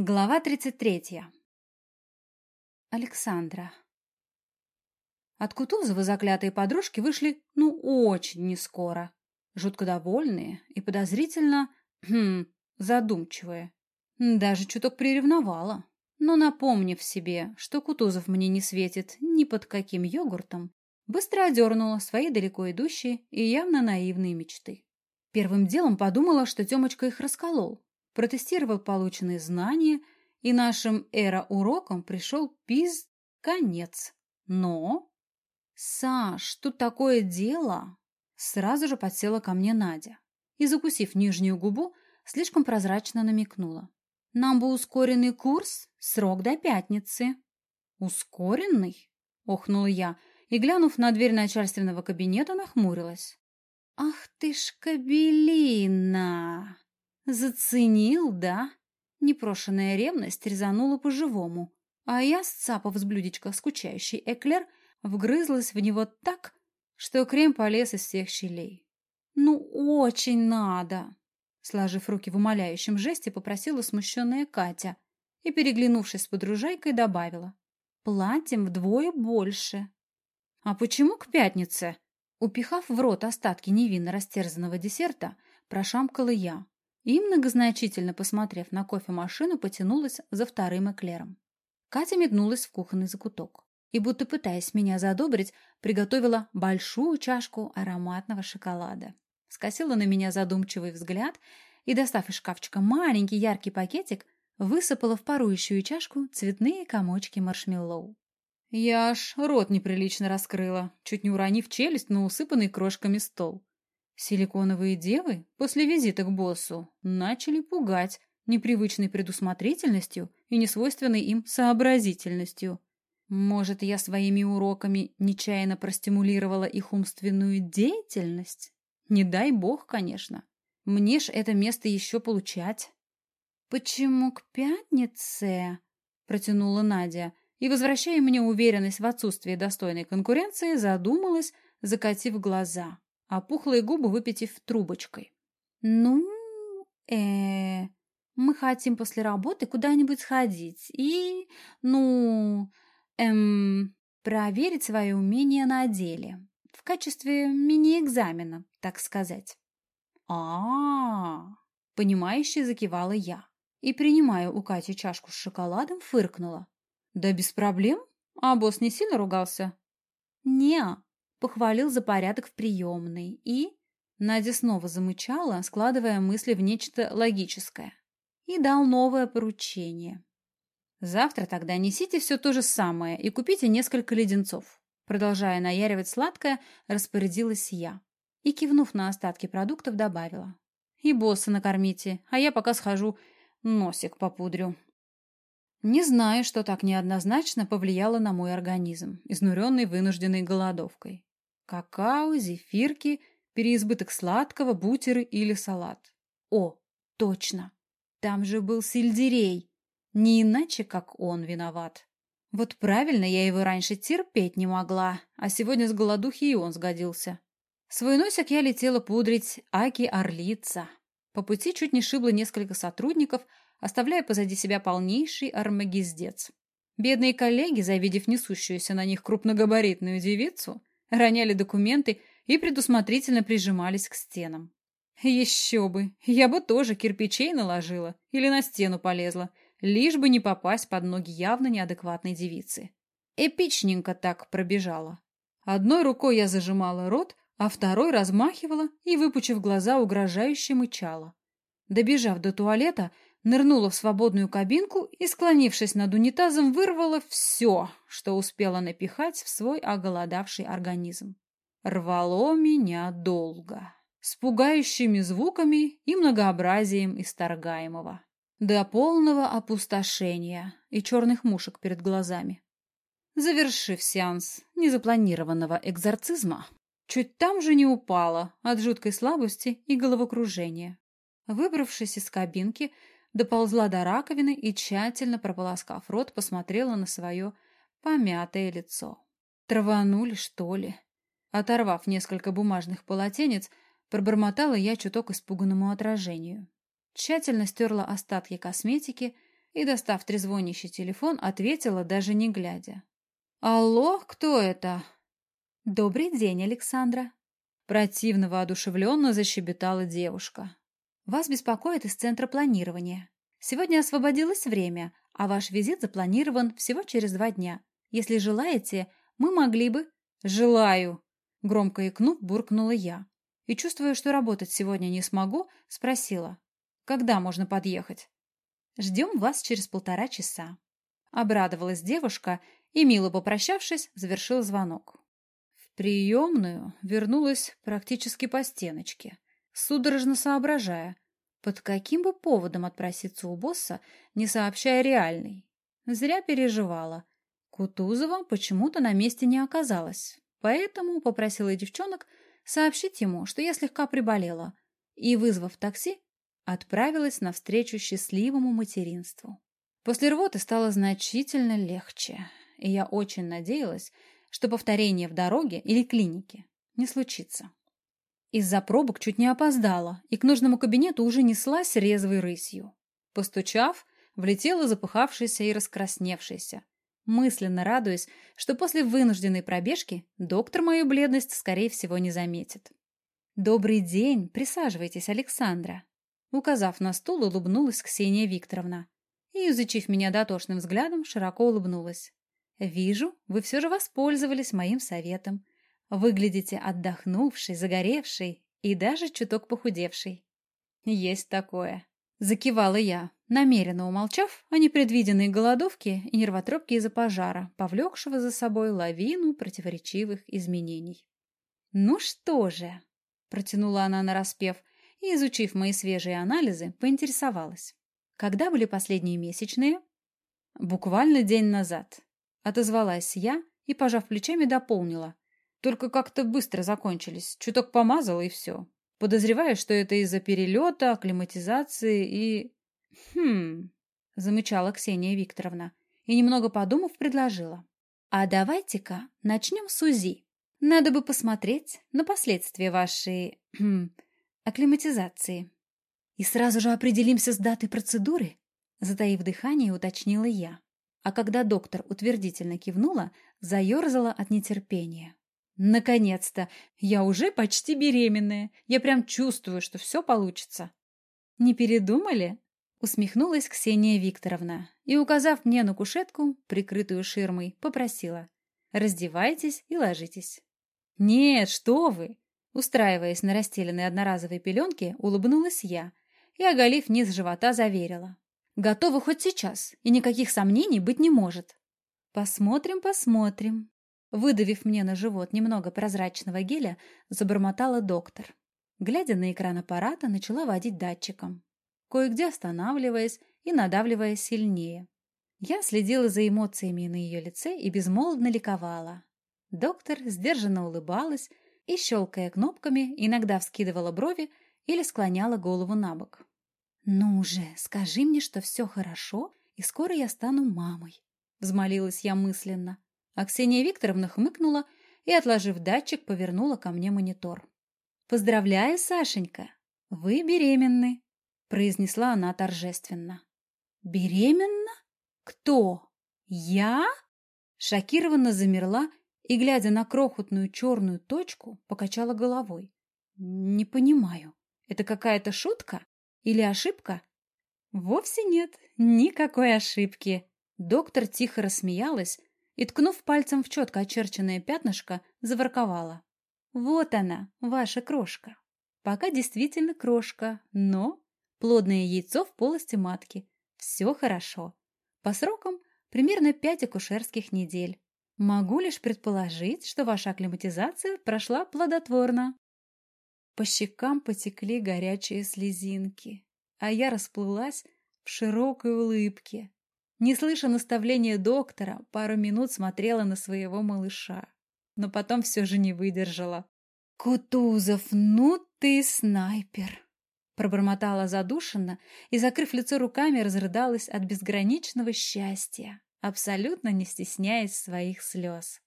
Глава 33. Александра. От Кутузова заклятые подружки вышли, ну, очень нескоро. Жутко довольные и подозрительно, хм, задумчивые. Даже чуток приревновала. Но, напомнив себе, что Кутузов мне не светит ни под каким йогуртом, быстро одернула свои далеко идущие и явно наивные мечты. Первым делом подумала, что Темочка их расколол, протестировал полученные знания, и нашим эра-урокам пришел пиз... конец. Но... «Саш, тут такое дело!» Сразу же подсела ко мне Надя и, закусив нижнюю губу, слишком прозрачно намекнула. «Нам бы ускоренный курс, срок до пятницы». «Ускоренный?» — охнула я и, глянув на дверь начальственного кабинета, нахмурилась. «Ах ты ж кабелина!» Заценил, да? Непрошенная ревность резанула по-живому, а я, сцапав с блюдечка скучающий эклер, вгрызлась в него так, что крем полез из всех щелей. «Ну, очень надо!» Сложив руки в умоляющем жесте, попросила смущенная Катя и, переглянувшись с подружайкой, добавила. «Платим вдвое больше». «А почему к пятнице?» Упихав в рот остатки невинно растерзанного десерта, прошамкала я, и, многозначительно посмотрев на кофемашину, потянулась за вторым эклером. Катя метнулась в кухонный закуток и, будто пытаясь меня задобрить, приготовила большую чашку ароматного шоколада. Скосила на меня задумчивый взгляд и, достав из шкафчика маленький яркий пакетик, высыпала в парующую чашку цветные комочки маршмеллоу. Я аж рот неприлично раскрыла, чуть не уронив челюсть на усыпанный крошками стол. Силиконовые девы после визита к боссу начали пугать непривычной предусмотрительностью и несвойственной им сообразительностью. Может, я своими уроками нечаянно простимулировала их умственную деятельность? Не дай бог, конечно. Мне ж это место еще получать. «Почему к пятнице?» — протянула Надя, и, возвращая мне уверенность в отсутствии достойной конкуренции, задумалась, закатив глаза а пухлые губы выпитив трубочкой. «Ну, э, мы хотим после работы куда-нибудь сходить и, ну, эм, проверить свое умение на деле. В качестве мини-экзамена, так сказать». А-а-а, понимающе закивала я и, принимая у Кати чашку с шоколадом, фыркнула. «Да без проблем. А босс не сильно ругался?» «Не, похвалил за порядок в приемной и... Надя снова замычала, складывая мысли в нечто логическое. И дал новое поручение. «Завтра тогда несите все то же самое и купите несколько леденцов». Продолжая наяривать сладкое, распорядилась я. И, кивнув на остатки продуктов, добавила. «И босса накормите, а я пока схожу, носик попудрю». Не знаю, что так неоднозначно повлияло на мой организм, изнуренный вынужденной голодовкой. Какао, зефирки, переизбыток сладкого, бутеры или салат. О, точно! Там же был сельдерей. Не иначе, как он виноват. Вот правильно, я его раньше терпеть не могла, а сегодня с голодухи и он сгодился. Свой носик я летела пудрить Аки-Орлица. По пути чуть не шибло несколько сотрудников, оставляя позади себя полнейший армагиздец. Бедные коллеги, завидев несущуюся на них крупногабаритную девицу, роняли документы и предусмотрительно прижимались к стенам. Еще бы, я бы тоже кирпичей наложила или на стену полезла, лишь бы не попасть под ноги явно неадекватной девицы. Эпичненько так пробежала. Одной рукой я зажимала рот, а второй размахивала и, выпучив глаза, угрожающе мычала. Добежав до туалета, нырнула в свободную кабинку и, склонившись над унитазом, вырвала все, что успела напихать в свой оголодавший организм. Рвало меня долго, с пугающими звуками и многообразием исторгаемого. До полного опустошения и черных мушек перед глазами. Завершив сеанс незапланированного экзорцизма, чуть там же не упала от жуткой слабости и головокружения. Выбравшись из кабинки, доползла до раковины и, тщательно прополоскав рот, посмотрела на свое помятое лицо. Траванули, что ли? Оторвав несколько бумажных полотенец, пробормотала я чуток испуганному отражению. Тщательно стерла остатки косметики, и, достав трезвонящий телефон, ответила, даже не глядя. «Алло, кто это?» «Добрый день, Александра». Противно воодушевленно защебетала девушка. «Вас беспокоит из Центра планирования. Сегодня освободилось время, а ваш визит запланирован всего через два дня. Если желаете, мы могли бы...» «Желаю!» — громко икнув, буркнула я. И, чувствуя, что работать сегодня не смогу, спросила. «Когда можно подъехать?» «Ждем вас через полтора часа». Обрадовалась девушка и, мило попрощавшись, завершил звонок. В приемную вернулась практически по стеночке, судорожно соображая, под каким бы поводом отпроситься у босса, не сообщая реальный. Зря переживала. Кутузова почему-то на месте не оказалась, поэтому попросила девчонок сообщить ему, что я слегка приболела, и, вызвав такси, отправилась навстречу счастливому материнству. После рвоты стало значительно легче, и я очень надеялась, что повторение в дороге или клинике не случится. Из-за пробок чуть не опоздала, и к нужному кабинету уже неслась резвой рысью. Постучав, влетела запыхавшаяся и раскрасневшаяся, мысленно радуясь, что после вынужденной пробежки доктор мою бледность, скорее всего, не заметит. «Добрый день! Присаживайтесь, Александра!» Указав на стул, улыбнулась Ксения Викторовна и, изучив меня дотошным взглядом, широко улыбнулась. «Вижу, вы все же воспользовались моим советом. Выглядите отдохнувшей, загоревшей и даже чуток похудевшей». «Есть такое», — закивала я, намеренно умолчав о непредвиденной голодовке и нервотропке из-за пожара, повлекшего за собой лавину противоречивых изменений. «Ну что же», — протянула она нараспев, и, изучив мои свежие анализы, поинтересовалась. «Когда были последние месячные?» «Буквально день назад», — отозвалась я и, пожав плечами, дополнила. «Только как-то быстро закончились, чуток помазала и все. Подозреваю, что это из-за перелета, акклиматизации и...» «Хм...» — замычала Ксения Викторовна и, немного подумав, предложила. «А давайте-ка начнем с УЗИ. Надо бы посмотреть на последствия вашей... Хм, акклиматизации. И сразу же определимся с датой процедуры?» Затаив дыхание, уточнила я. А когда доктор утвердительно кивнула, заерзала от нетерпения. «Наконец-то! Я уже почти беременная. Я прям чувствую, что все получится». «Не передумали?» Усмехнулась Ксения Викторовна и, указав мне на кушетку, прикрытую ширмой, попросила. «Раздевайтесь и ложитесь». «Нет, что вы!» Устраиваясь на расстеленной одноразовой пеленке, улыбнулась я и, оголив низ живота, заверила. «Готова хоть сейчас, и никаких сомнений быть не может». «Посмотрим, посмотрим». Выдавив мне на живот немного прозрачного геля, забормотала доктор. Глядя на экран аппарата, начала водить датчиком кое-где останавливаясь и надавливая сильнее. Я следила за эмоциями на ее лице и безмолвно ликовала. Доктор сдержанно улыбалась и, щелкая кнопками, иногда вскидывала брови или склоняла голову на бок. «Ну же, скажи мне, что все хорошо, и скоро я стану мамой», — взмолилась я мысленно. А Ксения Викторовна хмыкнула и, отложив датчик, повернула ко мне монитор. «Поздравляю, Сашенька! Вы беременны!» произнесла она торжественно. «Беременна? Кто? Я?» Шокированно замерла и, глядя на крохотную черную точку, покачала головой. «Не понимаю, это какая-то шутка или ошибка?» «Вовсе нет, никакой ошибки!» Доктор тихо рассмеялась и, ткнув пальцем в четко очерченное пятнышко, заворковала. «Вот она, ваша крошка. Пока действительно крошка, но Плодное яйцо в полости матки. Все хорошо. По срокам примерно 5 акушерских недель. Могу лишь предположить, что ваша акклиматизация прошла плодотворно. По щекам потекли горячие слезинки, а я расплылась в широкой улыбке. Не слыша наставления доктора, пару минут смотрела на своего малыша, но потом все же не выдержала. «Кутузов, ну ты снайпер!» Пробормотала задушенно и, закрыв лицо руками, разрыдалась от безграничного счастья, абсолютно не стесняясь своих слез.